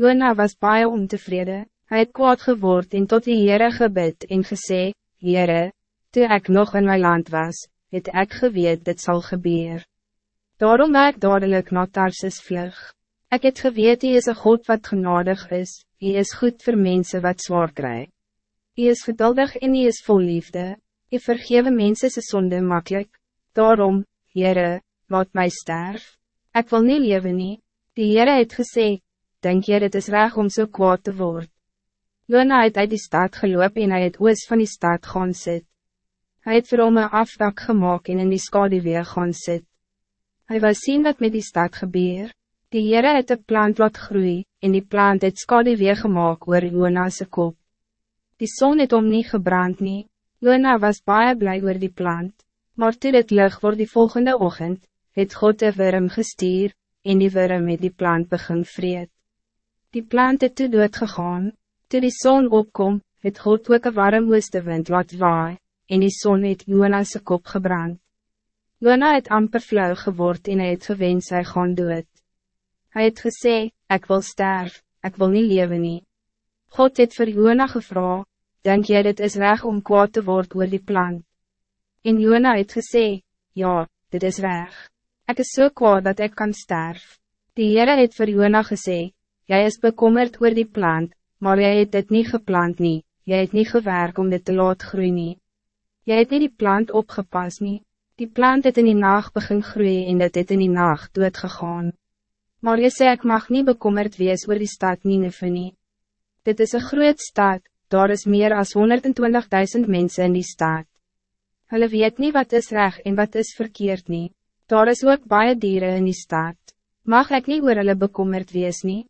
Jona was baie ontevreden. Hij het kwaad geword en tot die Heere gebid en gesê, Heere, toe ek nog in mijn land was, het ek geweet dit zal gebeuren. Daarom ik dadelijk naar Tarsus vlug. Ik het geweet, hij is een God wat genadig is, hij is goed voor mensen wat zwaar krijgen. Hij is geduldig en hij is vol liefde. Hij vergeven mensen ze zonde makkelijk. Daarom, Heere, laat mij sterf. Ik wil niet leven nie. Die Heere het gesê, denk je het is reg om zo so kwaad te worden. Jona het uit die stad geloop en hy het oos van die stad gaan sit. Hy het vir hom een afdak gemaakt en in die skaduwee gaan sit. Hy wil zien wat met die stad gebeur. Die Heere het een plant laat groei, en die plant het skaduwee gemaakt oor Jona's kop. Die zon het om niet gebrand nie. Jona was baie blij oor die plant, maar toe het lig voor die volgende ochtend, het God de worm gestuur, en die worm het die plant begin vreet. Die plant het toe dood gegaan, toe die zon opkom, het God ook een warm wind laat waai, en die zon het Jona's kop gebrand. Jona het amper flauw geword en hy het gewens hy gaan dood. Hij het gesê, ik wil sterf, ik wil niet leven nie. God het vir Jona gevra, denk jy dit is reg om kwaad te worden oor die plant? En Jona het gesê, ja, dit is reg. Ik is zo so kwaad dat ik kan sterf. Die Heere het vir Jona gesê, jy is bekommerd oor die plant, maar jy het dit niet geplant nie, jy het niet gewerk om dit te laat groeien. nie. Jy het nie die plant opgepas nie, die plant het in die nacht begin groeien en dit het in die nacht doodgegaan. Maar je sê ek mag niet bekommerd wees oor die stad Nineve nie. Dit is een groot stad, daar is meer als 120.000 mensen in die stad. Hulle weet niet wat is recht en wat is verkeerd nie. Daar is ook baie dieren in die stad. Mag ik niet oor hulle bekommerd wees nie?